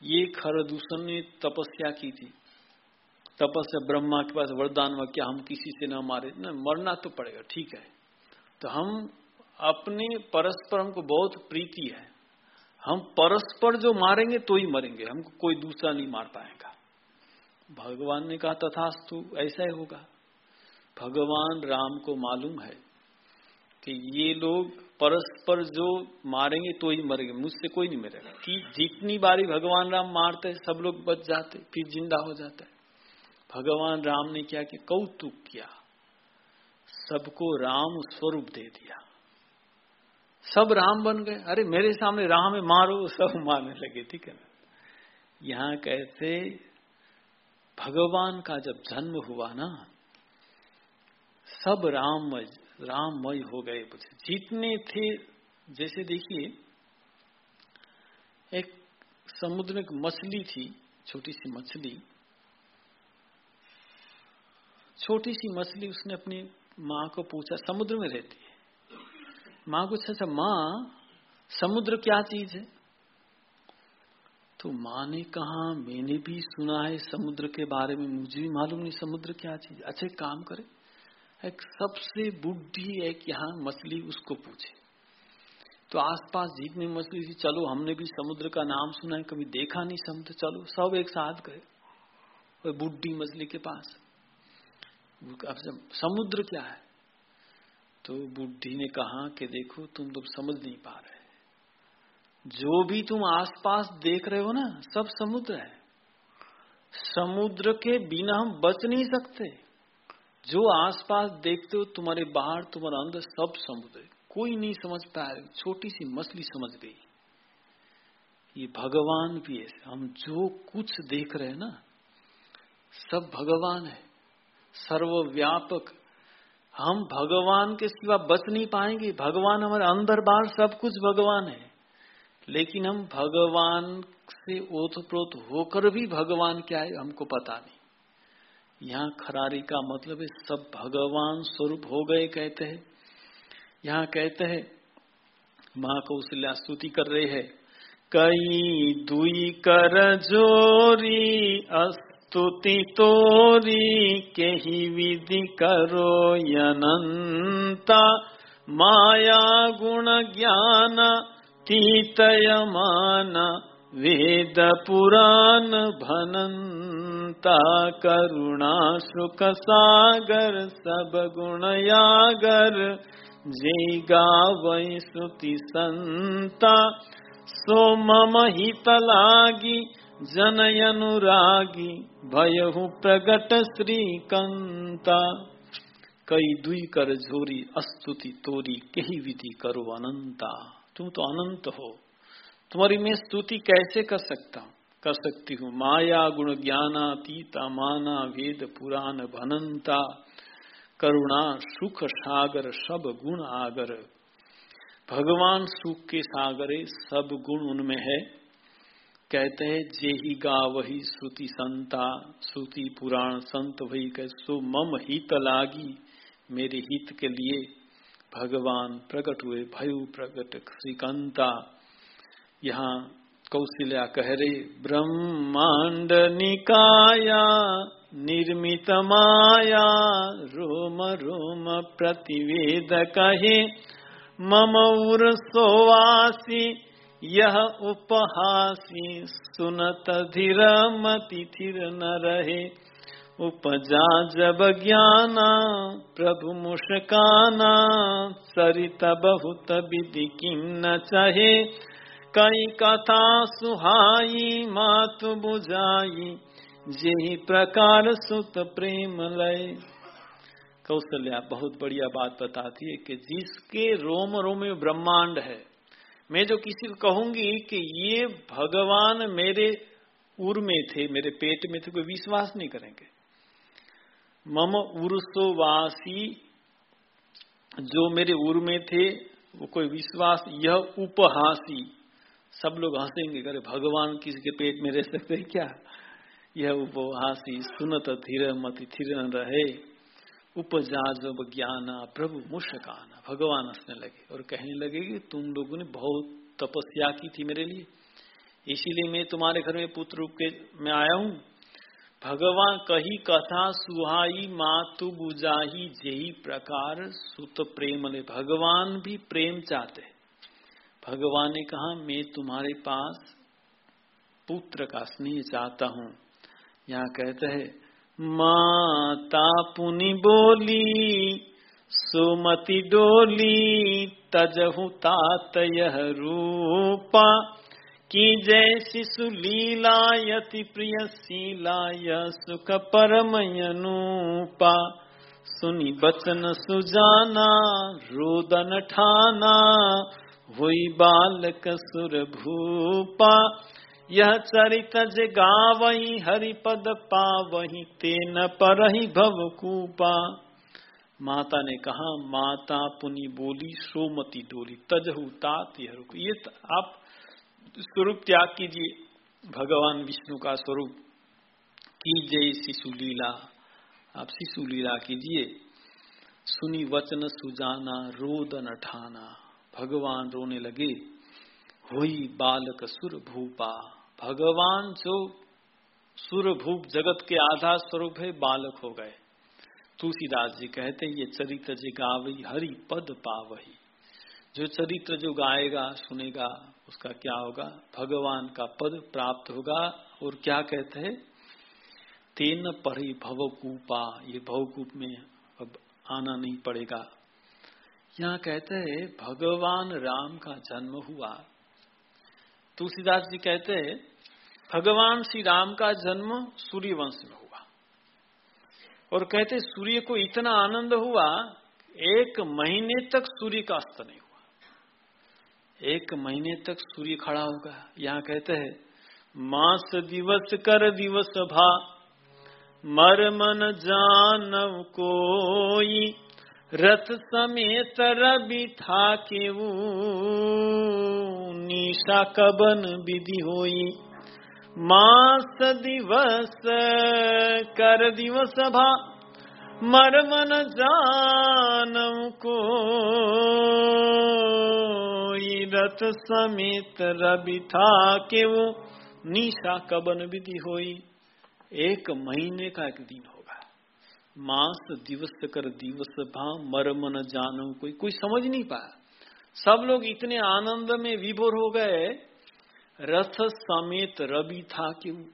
ये खरदूषण ने तपस्या की थी। तपस्या ब्रह्मा के पास वरदान व क्या हम किसी से ना मारे। न, मरना तो पड़ेगा, ठीक है। तो हम अपने परस्पर हमको बहुत प्रीति है। हम परस्पर जो मारेंगे तो ही मरेंगे। हमको कोई दूसरा नहीं मार पाएगा। भगवान ने कहा, तथास्तु, ऐसा ही होगा। भगवान राम को मालूम है कि ये लोग परस्पर जो मारेंगे तो ही मरेंगे, मुझसे कोई नहीं मरेगा। कि जितनी बारी भगवान राम मारते सब लोग बच जाते, फिर ज़िंदा हो जाता है। भगवान राम ने क्या किया कौतुक किया, सबको राम स्वरूप दे दिया। सब राम बन गए। अरे, मेरे सामने राम है, मारो, सब मारने लगे, ठीक है ना? यहाँ कहते भगवान का जब जन्म हुआ ना सब राम राममय हो गए। मुझे जितने थे, जैसे देखिए, एक समुद्र में एक मछली थी, छोटी सी मछली। छोटी सी मछली उसने अपनी माँ को पूछा, समुद्र में रहती है? माँ को अच्छा माँ, समुद्र क्या चीज़ है? तो माँ ने कहा, मैंने भी सुना है समुद्र के बारे में, मुझे भी मालूम नहीं समुद्र क्या चीज़ अच्छा काम करे एक सबसे बुढ़ी एक यहाँ मछली उसको पूछे। तो आसपास में मछली थी, चलो हमने भी समुद्र का नाम सुना है, कभी देखा नहीं समुद्र, चलो सब एक साथ गए और बुढ़ी मछली के पास। अब समुद्र क्या है? तो बुढ़ी ने कहा कि देखो, तुम लोग समझ नहीं पा रहे जो भी तुम आसपास देख रहे हो ना, सब समुद्र है। समुद्र के बिना हम बच नहीं सकते। जो आसपास देखते हो, तुम्हारे बाहर, तुम्हारे अंदर सब समुद्र कोई नहीं समझ पाया छोटी सी मछली समझ गई। ये भगवान भी है हम जो कुछ देख रहे हैं ना, सब भगवान है। सर्वव्यापक। हम भगवान के सिवा बच नहीं पाएँगे। भगवान हमारे अंदर बाहर सब कुछ भगवान है। लेकिन हम भगवान से ओतप्रोत होकर भी भगवान क्या है हमको पता नहीं। यहाँ खरारी का मतलब है, सब भगवान स्वरूप हो गए कहते हैं। यहाँ कहते हैं, माँ को उसल्या स्तुति कर रहे हैं। कई दुई कर जोरी अस स्तुति तोरी के ही विधि करो यनंता माया गुण ज्ञान, तीतयमान, वेद पुराण भनंता करुणा, सुख सागर, सब गुण यागर जय गावै स्तुति संता, सो मम हित लागी जनयनुरागी भयहु प्रगट श्री कंता कई दुई कर झोरी अस्तुति तोरी, कही विधि करो अनंता। तुम तो अनंत हो। तुम्हारी मैं स्तुति कैसे कर सकता हूँ? कर सकती हूँ। माया, गुण ज्ञानातीता माना, वेद, पुराण, भनंता, करुणा, सुख, सागर, सब गुण आगर। भगवान सुख के सागरे सब गुण उनमें है। कहते हैं, जे ही गा, वही श्रुति संता, श्रुति पुराण संत वही कह, सो मम हित लागी मेरे हित के लिए। भगवान प्रकट हुए, भयु प्रकट, श्रीकांता, यहाँ कौशल्या कह रहे, ब्रह्मांड निकाया, निर्मित माया, रोम रोम प्रतिवेद कहे, मम उर सोवासी यह उपहासी, सुनत धीर मति थिर न रहे, उपजा जब ज्ञाना, प्रभु मुस्काना, सरित बहुत विधि किम न चाहे कई कथा सुहाई, मात बुझाई यही प्रकार सुत प्रेम लय। कौशल्या, बहुत बढ़िया बात बताती है कि जिसके रोम रोम में ब्रह्मांड है, मैं जो किसी को कहूँगी कि ये भगवान मेरे उर में थे, मेरे पेट में थे, कोई विश्वास नहीं करेंगे। मम उर्सोवासी जो मेरे उर में थे, वो कोई विश्वास, यह उपहासी सब लोग हंसेंगे, अरे, भगवान किसी के पेट में रह सकते हैं क्या? यह उपहासी सुनत धीर मत थिर रहे। उपजा जब ज्ञाना प्रभु मुशकाना भगवान हंसने लगे और कहने लगे कि तुम लोगों ने बहुत तपस्या की थी मेरे लिए। इसीलिए मैं तुम्हारे घर में पुत्र रूप के में आया हूँ। भगवान कही कथा सुहाई मातु बुझाही, जही प्रकार सुत प्रेम ले। भगवान भी प्रेम चाहते भगवान ने कहा, मैं तुम्हारे पास पुत्र का स्नेह चाहता हूँ। यहाँ कहते हैं, माता पुनि बोली, सुमति डोली, तजहु तात यह रूपा, की जय शिशु लीलायति प्रिय शीलाय सुख परमयनूपा सुनी बचन सुजाना, रोदन ठाना हुई बालक सुर भूपा, यह चरित गावही हरिपद पावही, तेन पर ही भवकूपा माता ने कहा, माता पुनि बोली, सोमती डोली तजहु तात ये आप स्वरूप त्याग कीजिए, भगवान विष्णु का स्वरूप। कीजिए शिशु लीला, आप शिशु लीला कीजिए। सुनी वचन सुजाना, रोदन ठाना। भगवान रोने लगे। हुई बालक सुर भूपा भगवान जो सुर भूप जगत के आधार स्वरूप है, बालक हो गए। तुलसीदास जी कहते ये चरित्र जी गावई हरि पद पावही। जो चरित्र जो गाएगा, सुनेगा, उसका क्या होगा? भगवान का पद प्राप्त होगा। और क्या कहते हैं? तेन पढ़ी भवकूपा। ये भवकूप में अब आना नहीं पड़ेगा। यहाँ कहते हैं, भगवान राम का जन्म हुआ। तुलसीदास जी कहते हैं, भगवान श्री राम का जन्म सूर्य वंश में हुआ। और कहते सूर्य को इतना आनंद हुआ, एक महीने तक सूर्य का अस्त नहीं हुआ। एक महीने तक सूर्य खड़ा होगा। यहाँ कहते हैं, मास दिवस कर दिवस भा, मर मन जानव कोई रथ समेत रवि था के निशा कबन विधि होई। मास दिवस कर दिवस भा। मर जान को। रथ समेत रवि था वो निशा कबन विधि होई। एक महीने का एक दिन होगा मास दिवस कर दिवस भा मर मन जानव कोई। कोई समझ नहीं पाया। सब लोग इतने आनंद में विभोर हो गए, रथ समेत रवि था क्यों?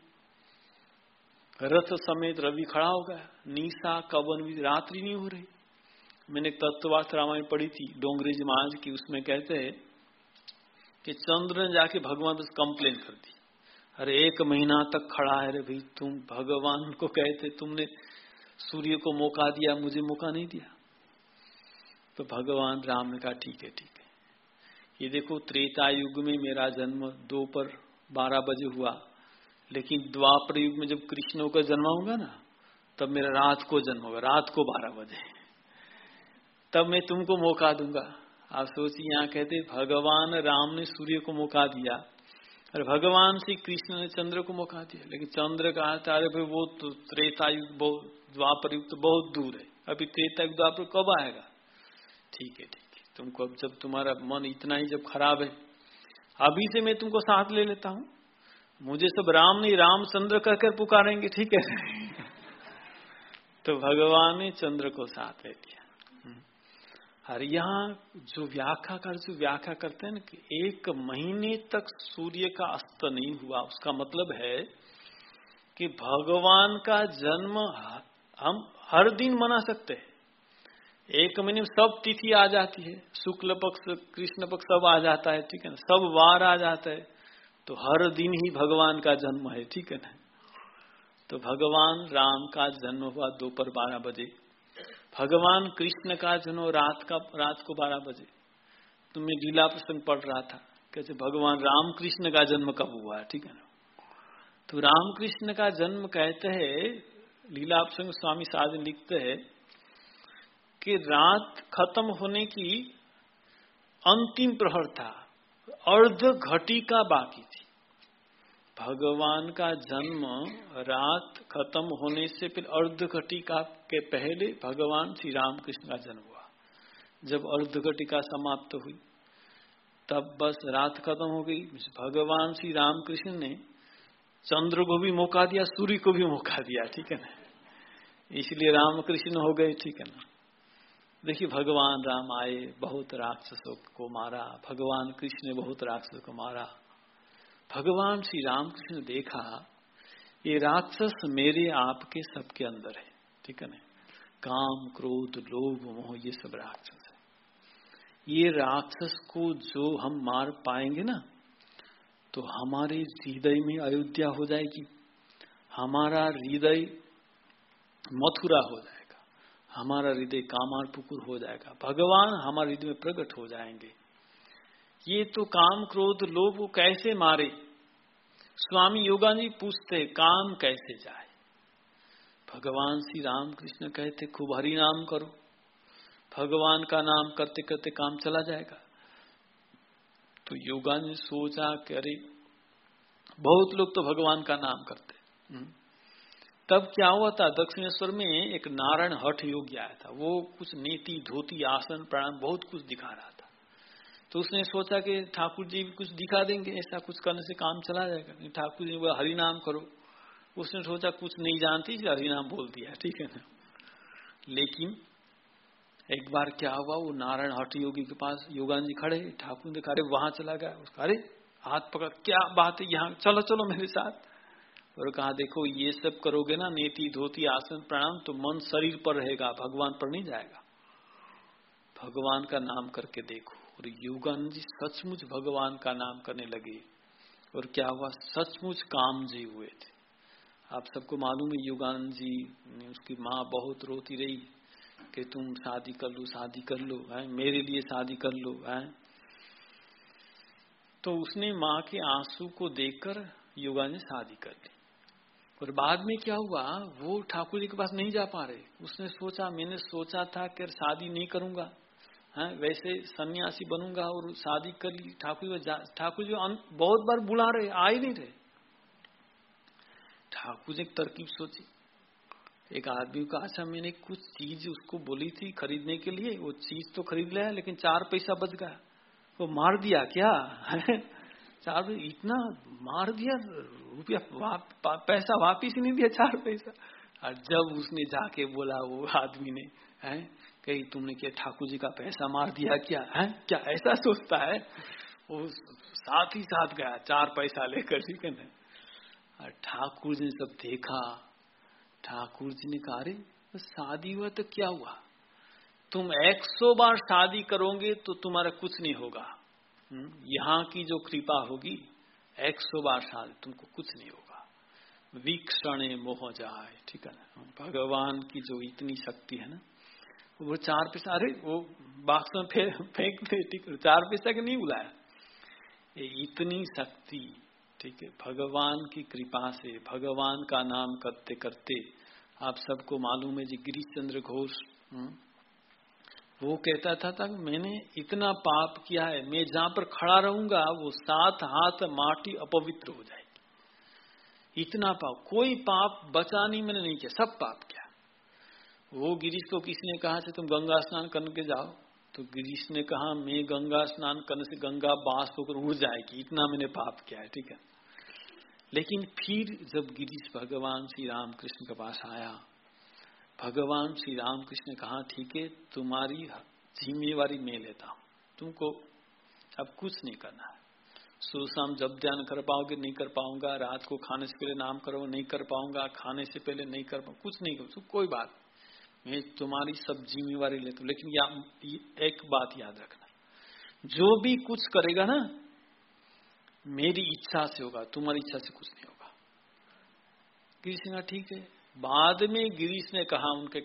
रथ समेत रवि खड़ा हो गया। निशा कवन भी रात्रि नहीं हो रही। मैंने तत्वार्थ रामायण पढ़ी थी, डोंगरेज महाराज की, उसमें कहते हैं कि चंद्र ने जाके भगवान से कंप्लेन कर दी। अरे, एक महीना तक खड़ा है रे भाई तुम, भगवान को कहते तुमने सूर्य को मौका दिया, मुझे मौका नहीं दिया। तो भगवान राम ने कहा, ठीक है ठीक है। ये देखो, त्रेता युग में मेरा जन्म दो पर बारह बजे हुआ। लेकिन द्वापर युग में जब कृष्ण का जन्म होगा ना, तब मेरा रात को जन्म होगा, रात को बारह बजे। तब मैं तुमको मौका दूँगा। आप सोचिए, यहाँ कहते भगवान राम ने सूर्य को मौका दिया और भगवान श्री कृष्ण ने चंद्र को मौका दिया, लेकिन चंद्र का अरे भाई वो तो त्रेता युग बहुत द्वापर युग तो बहुत दूर है। अभी त्रेता युग द्वापर कब आएगा? ठीक है ठीक है। तुमको अब जब तुम्हारा मन इतना ही जब खराब है, अभी से मैं तुमको साथ ले लेता हूँ। मुझे सब राम नहीं, रामचंद्र कहकर पुकारेंगे, ठीक है? तो भगवान ने चंद्र को साथ ले लिया। और यहाँ जो व्याख्या कर, जो व्याख्या करते हैं ना कि एक महीने तक सूर्य का अस्त नहीं हुआ, उसका मतलब है कि भगवान का जन्म हम हर दिन मना सकते हैं। एक महीने में सब तिथि आ जाती है, शुक्ल पक्ष, कृष्ण पक्ष सब आ जाता है, ठीक है ना? सब वार आ जाता है तो हर दिन ही भगवान का जन्म है, ठीक है ना? तो भगवान राम का जन्म हुआ दोपहर बारह बजे। भगवान कृष्ण का जन्म रात का, रात को बारह बजे तो मैं लीला प्रसंग पढ़ रहा था कैसे भगवान राम कृष्ण का जन्म कब हुआ है, ठीक है ना? तो राम कृष्ण का जन्म कहते हैं, लीला प्रसंग स्वामी साधन लिखते हैं, कि रात खत्म होने की अंतिम प्रहर था, अर्ध घटी का बाकी थी। भगवान का जन्म रात खत्म होने से फिर अर्ध घटिका के पहले भगवान श्री रामकृष्ण का जन्म हुआ। जब अर्ध घटिका समाप्त हुई, तब बस रात खत्म हो गई। भगवान श्री रामकृष्ण ने चंद्र को भी मौका दिया, सूर्य को भी मौका दिया, ठीक है ना? इसलिए रामकृष्ण हो गए, ठीक है ना? देखिए, भगवान राम आए, बहुत राक्षसों को मारा, भगवान कृष्ण ने बहुत राक्षसों को मारा। भगवान श्री रामकृष्ण ने देखा, ये राक्षस मेरे आपके सबके अंदर है। ठीक है ना? काम, क्रोध, लोभ, मोह, ये सब राक्षस है। ये राक्षस को जो हम मार पाएँगे ना तो हमारे हृदय में अयोध्या हो जाएगी। हमारा हृदय मथुरा हो जाएगा। हमारा हृदय कामार पुकुर हो जाएगा। भगवान हमारे हृदय में प्रकट हो जाएँगे। ये तो काम क्रोध लोभ को कैसे मारे? स्वामी योगानंद पूछते, काम कैसे जाए? भगवान श्री राम कृष्ण कहते, खूब हरि नाम करो। भगवान का नाम करते करते काम चला जाएगा। तो योगानंद सोचा कि अरे, बहुत लोग तो भगवान का नाम करते। तब क्या हुआ था, दक्षिणेश्वर में एक नारायण हठ योगी आया था। वो कुछ नीति धोती, आसन, प्राणायाम, बहुत कुछ दिखा रहा था। तो उसने सोचा कि ठाकुर जी भी कुछ दिखा देंगे, ऐसा कुछ करने से काम चला जाएगा। ठाकुर जी बोला, हरिनाम करो। उसने सोचा, कुछ नहीं जानती हरि नाम बोल दिया, ठीक है ना? लेकिन एक बार क्या हुआ, वो नारायण हट योगी के पास योगान जी खड़े, ठाकुर ने अरे, वहाँ चला गया। उसका, अरे, हाथ पकड़, क्या बात है, यहाँ, चलो चलो मेरे साथ। और कहा, देखो, ये सब करोगे ना, नेति, धोती, आसन प्रणाम तो मन शरीर पर रहेगा, भगवान पर नहीं जाएगा। भगवान का नाम करके देखो। और युगान जी सचमुच भगवान का नाम करने लगे और क्या हुआ? सचमुच काम जी हुए थे। आप सबको मालूम है युगान जी उसकी माँ बहुत रोती रही कि तुम शादी कर लो, शादी कर लो, है, मेरे लिए शादी कर लो, है। तो उसने माँ के आँसू को देखकर युगा ने शादी कर ली। और बाद में क्या हुआ? वो ठाकुर जी के पास नहीं जा पा रहे। उसने सोचा, मैंने सोचा था कि शादी नहीं करूँगा है, वैसे सन्यासी बनूँगा और शादी कर ली, ठाकुर ठाकुर जी बहुत बार बुला रहे, आ ही नहीं रहे। ठाकुर जी एक तरकीब सोची। एक आदमी का अच्छा मैंने कुछ चीज़ उसको बोली थी खरीदने के लिए, वो चीज़ तो खरीद लिया, लेकिन चार पैसा बच गया। वो मार दिया क्या? चार इतना मार दिया, रुपया पैसा वापिस नहीं दिया, चार पैसा। और जब उसने जाके बोला, वो आदमी ने, है कही तुमने क्या ठाकुर जी का पैसा मार दिया क्या? है? क्या ऐसा सोचता है? वो साथ ही साथ गया चार पैसा लेकर ठीक है ना ठाकुर जी ने सब देखा। ठाकुर जी ने कहा अरे शादी हुआ तो क्या हुआ? तुम एक सौ बार शादी करोगे तो तुम्हारा कुछ नहीं होगा। हम्म, यहाँ की जो कृपा होगी एक सौ बार शादी तुमको कुछ नहीं होगा। वीक्षण मोह जाए। ठीक है ना? भगवान की जो इतनी शक्ति है ना वो चार पैसा अरे वो बाक्स में फेंक दे ठीक है। चार पैसा के नहीं बुलाया। ये इतनी शक्ति ठीक है। भगवान की कृपा से भगवान का नाम करते करते आप सबको मालूम है जी गिरीश चंद्र घोष हम्म, वो कहता था तक मैंने इतना पाप किया है मैं जहाँ पर खड़ा रहूँगा वो सात हाथ माटी अपवित्र हो जाएगी। इतना पाप कोई पाप बचा नहीं मैंने नहीं किया सब पाप किया। वो गिरीश को किसी ने कहा तुम गंगा स्नान करके जाओ? तो गिरीश ने कहा, मैं गंगा स्नान करने से गंगा बाँस होकर उड़ जाएगी। इतना मैंने पाप किया है, ठीक है? लेकिन फिर जब गिरीश भगवान श्री राम कृष्ण के पास आया, भगवान श्री राम कृष्ण ने कहा, ठीक है, तुम्हारी जिम्मेवारी मैं लेता हूँ। तुमको अब कुछ नहीं करना है। सुबह शाम जब ध्यान कर पाओगे, नहीं कर पाऊँगा। रात को खाने से पहले नाम करो, नहीं कर पाऊँगा। खाने से पहले नहीं कर पाऊँगा। कुछ नहीं कर कोई बात मैं तुम्हारी सब जिम्मेवारी लेता हूँ। लेकिन या, एक बात याद रखना। जो भी कुछ करेगा ना मेरी इच्छा से होगा तुम्हारी इच्छा से कुछ नहीं होगा। गिरीश ने ठीक है। बाद में गिरीश ने कहा उनके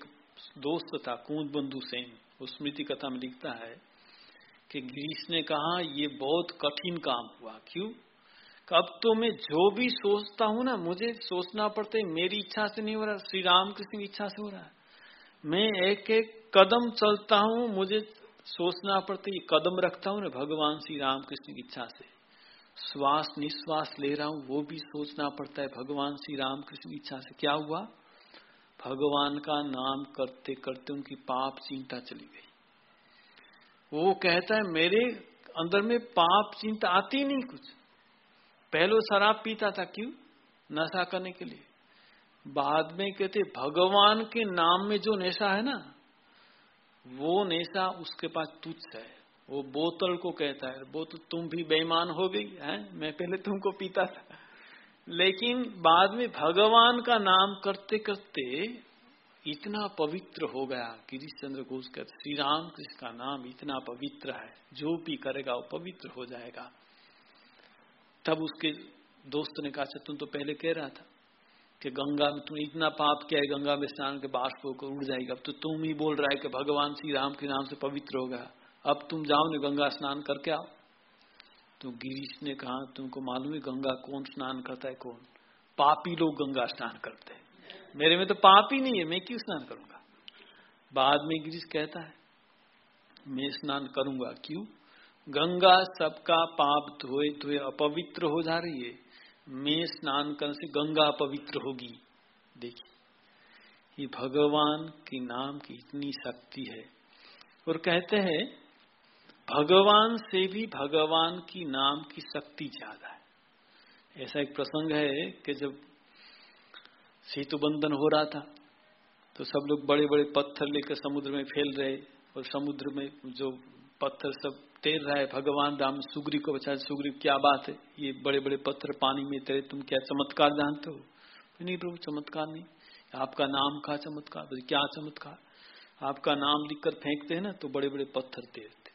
दोस्त था कूद बंधु सेन स्मृति कथा में लिखता है कि गिरीश ने कहा ये बहुत कठिन काम हुआ। क्यों? अब तो मैं जो भी सोचता हूँ ना मुझे सोचना पड़ता है मेरी इच्छा से नहीं हो रहा श्री राम कृष्ण की इच्छा से हो रहा है। मैं एक एक कदम चलता हूँ, मुझे सोचना पड़ता है कदम रखता हूँ ना भगवान श्री राम कृष्ण की इच्छा से। श्वास, निश्वास ले रहा हूँ, वो भी सोचना पड़ता है भगवान श्री राम कृष्ण की इच्छा से। क्या हुआ? भगवान का नाम करते करते उनकी पाप चिंता चली गई। वो कहता है, मेरे अंदर में पाप चिंता आती नहीं कुछ। पहले शराब पीता था, क्यों? नशा करने के लिए। बाद में कहते भगवान के नाम में जो नेशा है ना वो नेशा उसके पास तुच्छ है। वो बोतल को कहता है बोतल तुम भी बेईमान हो गई है? मैं पहले तुमको पीता था। लेकिन बाद में भगवान का नाम करते करते इतना पवित्र हो गया गिरीश चंद्र घोष का श्री राम कृष्ण का नाम इतना पवित्र है जो भी करेगा वो पवित्र हो जाएगा। तब उसके दोस्त ने कहा अच्छा, तुम तो पहले कह रहा था। कि गंगा में तुमने इतना पाप किया है, गंगा में स्नान के बाष्प होकर उड़ जाएगा। अब तो तुम ही बोल रहा है कि भगवान श्री राम के नाम से पवित्र होगा अब तुम जाओ ने गंगा स्नान करके आओ। तो गिरीश ने कहा, तुमको मालूम है गंगा कौन स्नान करता है, कौन? पापी लोग गंगा स्नान करते हैं। मेरे में तो पाप ही नहीं है, मैं क्यों स्नान करूँगा? बाद में गिरीश कहता है, मैं स्नान करूँगा। क्यों? गंगा सबका पाप धोए धोए अपवित्र हो जा रही है। मैं स्नान करने से गंगा पवित्र होगी। देखिए, ये भगवान के नाम की इतनी शक्ति है। और कहते हैं, भगवान से भी भगवान की नाम की शक्ति ज़्यादा है। ऐसा एक प्रसंग है कि जब सेतु बंधन हो रहा था तो सब लोग बड़े बड़े पत्थर लेकर समुद्र में फैल रहे और समुद्र में जो पत्थर सब तैर रहा है, भगवान राम सुग्री को बचा सुग्री क्या बात है? ये बड़े बड़े पत्थर पानी में तैरे, तुम क्या चमत्कार जानते हो? नहीं प्रभु, चमत्कार नहीं। आपका नाम का चमत्कार क्या चमत्कार? आपका नाम लिखकर फेंकते हैं ना तो बड़े बड़े पत्थर तैरते।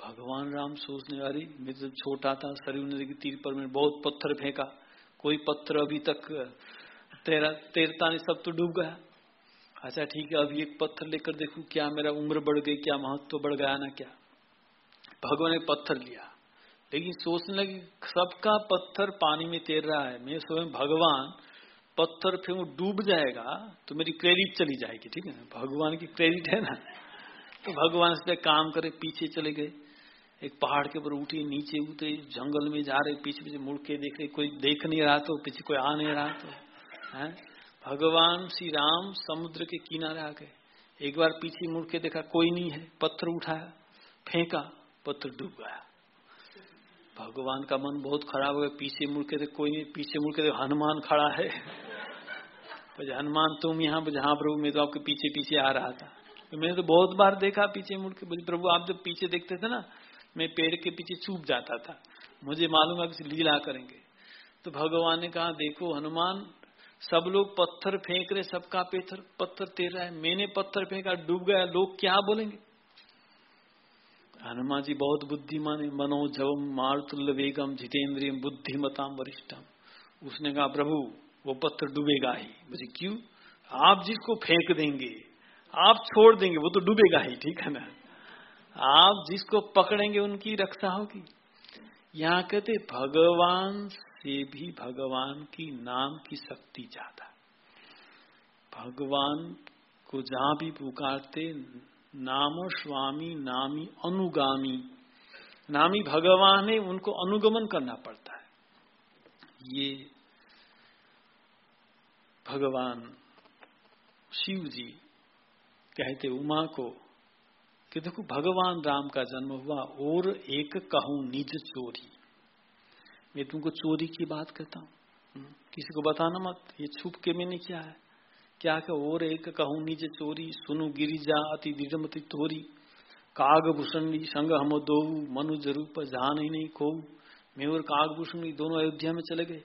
भगवान राम सोचने वाली मैं जब छोटा था सरयू नदी की तीर पर मैंने बहुत पत्थर फेंका। कोई पत्थर अभी तक तेरा, तैरता नहीं, सब तो डूब गया। अच्छा ठीक है अभी एक पत्थर लेकर देखू, क्या मेरा उम्र बढ़ गई, क्या महत्व तो बढ़ गया ना क्या? भगवान ने पत्थर लिया। लेकिन सोचने लगी, सबका पत्थर पानी में तैर रहा है। मैं स्वयं भगवान, पत्थर फिर वो डूब जाएगा तो मेरी क्रेडिट चली जाएगी, ठीक है? भगवान की क्रेडिट है ना? तो भगवान से काम करे, पीछे चले गए। एक पहाड़ के ऊपर उठी, नीचे उतरे, जंगल में जा रहे, पीछे पीछे मुड़ के देख रहे, कोई देख नहीं रहा तो पीछे कोई आ नहीं रहा तो है? भगवान श्री राम समुद्र के किनारे आ गए। एक बार पीछे मुड़ के देखा, कोई नहीं है। पत्थर उठाया, फेंका। पत्थर डूब गया। भगवान का मन बहुत खराब हो गया। पीछे मुड़ के कोई नहीं, पीछे मुड़ के हनुमान खड़ा है। हनुमान, तुम यहाँ जहाँ प्रभु, मैं तो आपके पीछे पीछे आ रहा था। तो मैंने तो बहुत बार देखा पीछे मुड़ के। प्रभु, आप जब पीछे देखते थे ना, मैं पेड़ के पीछे छुप जाता था। मुझे मालूम है कि लीला करेंगे। तो भगवान ने कहा, देखो, हनुमान, सब लोग पत्थर फेंक रहे सबका पेथर, पत्थर तेर रहा है। मैंने पत्थर फेंका, डूब गया। लोग क्या बोलेंगे? हनुमान जी बहुत बुद्धिमान है। मनोजवम मारुतुल्य वेगम, जितेंद्रिय बुद्धिमताम वरिष्ठम उसने कहा, प्रभु, वो पत्थर डूबेगा ही। मुझे क्यों? आप जिसको फेंक देंगे, आप छोड़ देंगे, वो तो डूबेगा ही, ठीक है ना? आप जिसको पकड़ेंगे, उनकी रक्षा होगी। यहाँ कहते, भगवान से भी भगवान की नाम की शक्ति ज़्यादा भगवान को जहाँ भी पुकारते नाम स्वामी, नामी अनुगामी। नामी भगवान है उनको अनुगमन करना पड़ता है। ये भगवान शिव जी कहते उमा को कि देखो, भगवान राम का जन्म हुआ और एक कहूँ निज चोरी। मैं तुमको चोरी की बात कहता हूँ। किसी को बताना मत, ये छुप के मैंने क्या है। क्या के और एक कहूँ निज चोरी सुनु गिरिजा अति दृढ़मति तोरी। काग भूषणी संग हम दो मनुज रूप जान ही नहीं खो मैं और काग भूषणी दोनों अयोध्या में चले गए।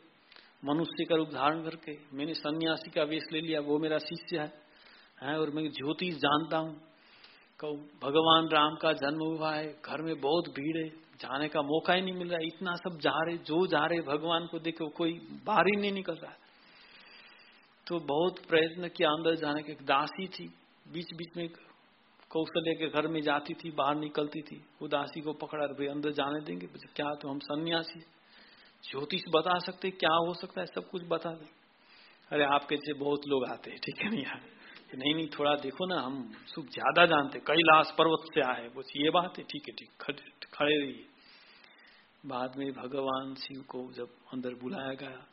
मनुष्य का रूप धारण करके मैंने सन्यासी का वेश ले लिया वो मेरा शिष्य है, है और मैं ज्योतिष जानता हूँ। कहू भगवान राम का जन्म हुआ है घर में बहुत भीड़ है जाने का मौका ही नहीं मिल रहा। इतना सब जा रहे जो जा रहे भगवान को देखो कोई बाहर ही नहीं निकल रहा। तो बहुत प्रयत्न किया, अंदर जाने के दासी थी बीच बीच में कौशल्य के घर में जाती थी, बाहर निकलती थी, वो दासी को पकड़ा भाई, अंदर जाने देंगे क्या तो हम सन्यासी ज्योतिष बता सकते क्या हो सकता है, सब कुछ बता दे। अरे, आपके से बहुत लोग आते हैं, ठीक है नहीं यार? नहीं नहीं, थोड़ा देखो ना, हम सुख ज़्यादा जानते कैलाश पर्वत से आए वो ये बात है, ठीक है, ठीक खड़े रहिए। बाद में भगवान शिव को जब अंदर बुलाया गया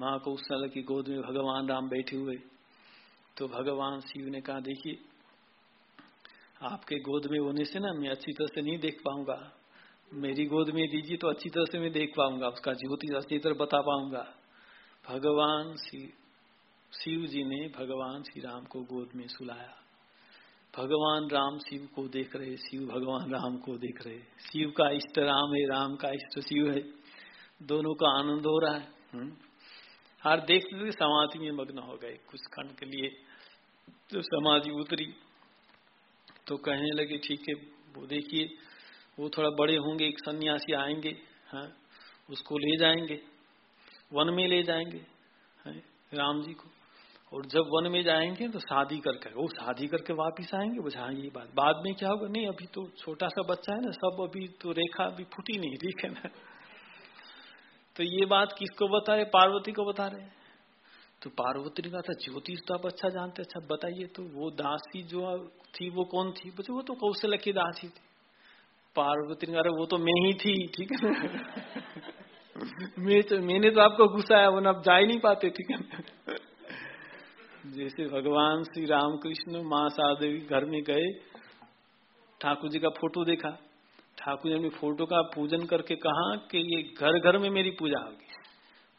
माँ कौशल की गोद में भगवान राम बैठे हुए। तो भगवान शिव ने कहा, देखिए, आपके गोद में होने से ना मैं अच्छी तरह से नहीं देख पाऊँगा। मेरी गोद में दीजिए तो अच्छी तरह से मैं देख पाऊँगा, उसका ज्योति अच्छी तरह बता पाऊँगा। भगवान शिव जी ने भगवान श्री राम को गोद में सुलाया। भगवान राम शिव को देख रहे, शिव भगवान राम को देख रहे। शिव का इष्ट राम है, राम का इष्ट शिव है। दोनों का आनंद हो रहा है। हर देखते थे समाधि में मग्न हो गए। कुछ खंड के लिए तो समाधि उतरी तो कहने लगे ठीक है वो देखिए वो थोड़ा बड़े होंगे एक सन्यासी आएँगे हाँ उसको ले जाएँगे वन में ले जाएँगे हाँ, राम जी को। और जब वन में जाएँगे तो शादी करके वो शादी करके वापिस आएँगे बुझा ये बात। बाद में क्या होगा? नहीं अभी तो छोटा सा बच्चा है ना सब अभी तो रेखा अभी फूटी नहीं है ना? तो ये बात किसको बता रहे? पार्वती को बता रहे तो पार्वती ने कहा था, ज्योतिष तो आप अच्छा जानते अच्छा बताइए तो वो दासी जो थी, वो कौन थी? बोले वो तो कौशल की दासी थी। पार्वती ने कहा वो तो मैं ही थी, ठीक है मैं तो मैंने तो आपको घुसाया वो आप जा ही नहीं पाते, ठीक है जैसे भगवान श्री रामकृष्ण माँ सादेवी घर में गए, ठाकुर जी का फ़ोटो देखा। ठाकुर जी ने फ़ोटो का पूजन करके कहा कि ये घर घर में मेरी पूजा होगी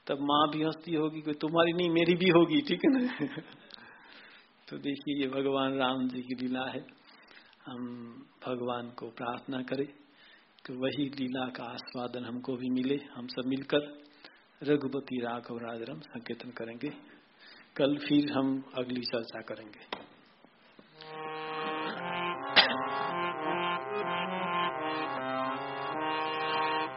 तब माँ भी हंसती होगी कि तुम्हारी नहीं, मेरी भी होगी, ठीक है ना? तो देखिए, ये भगवान राम जी की लीला है। हम भगवान को प्रार्थना करें कि वही लीला का आस्वादन हमको भी मिले। हम सब मिलकर रघुपति राघव राजरम संकीर्तन करेंगे। कल फिर हम अगली चर्चा करेंगे।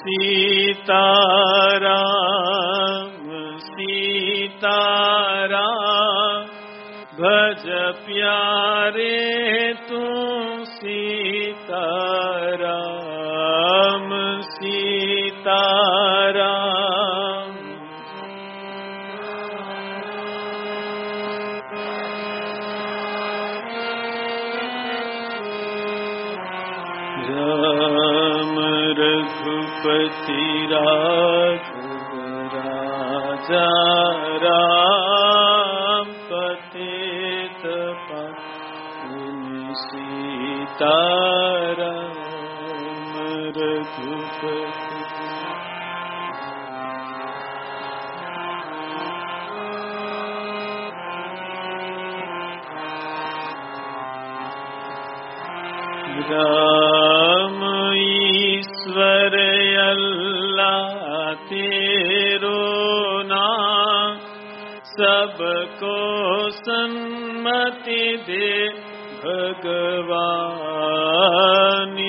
सीता राम सीता भज प्यारे तू सीता राम रघुपति राघव राजा राम पतित पावन सीता राम रघुपति सन्मति दे भगवान।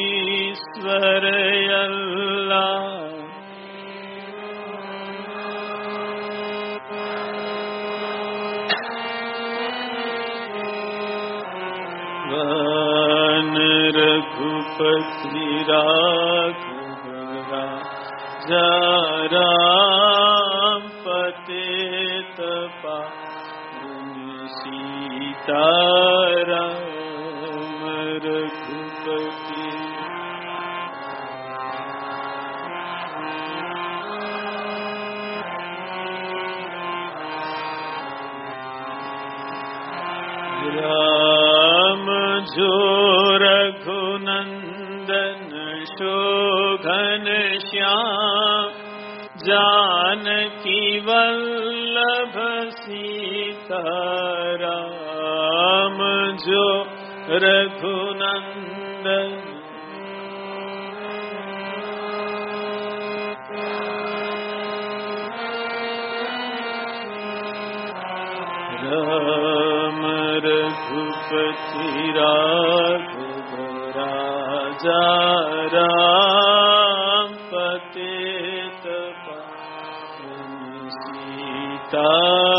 सीता राम रघुपति राम जो रघुनंदन शोभन श्याम। वल्लभ सीता राम जो रघुनंदन। राम रघुपति राजा राम पावन सीता।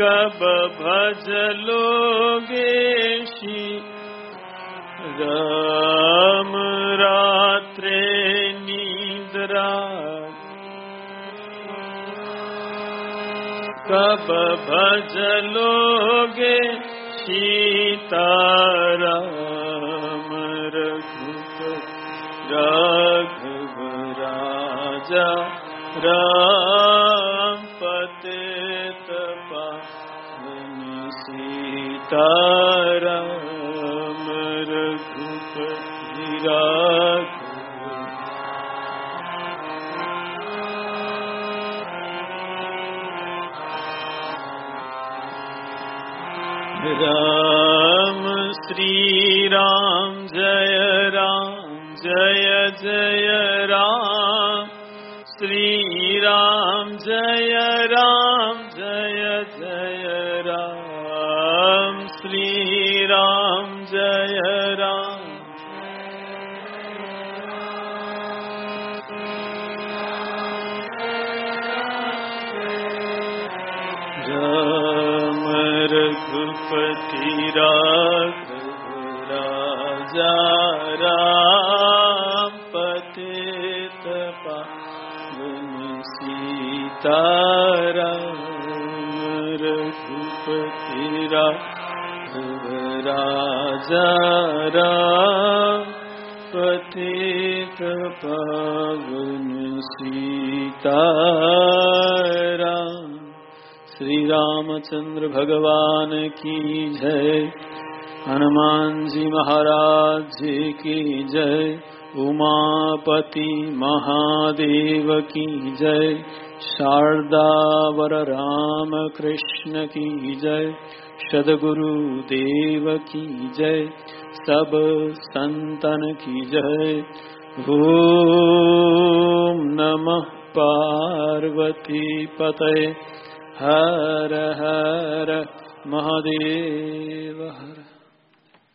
कब भज लोगे शी राम रात्रे निद्रा कब भज लोगे सीताराम रघुपति, राघव राजा, राम सीताराम रघुपति राघव राम श्री राम जय राम जय जय सीताराम रघुपति राजा राम रामचंद्र भगवान की जय हनुमान जी महाराज जी की जय, उमापति महादेव की जय। शारदा वर राम कृष्ण की जय, सदगुरु देव की जय, सब संतन की जय। ओम नमः पार्वती पतये। हर हर महादेव, हर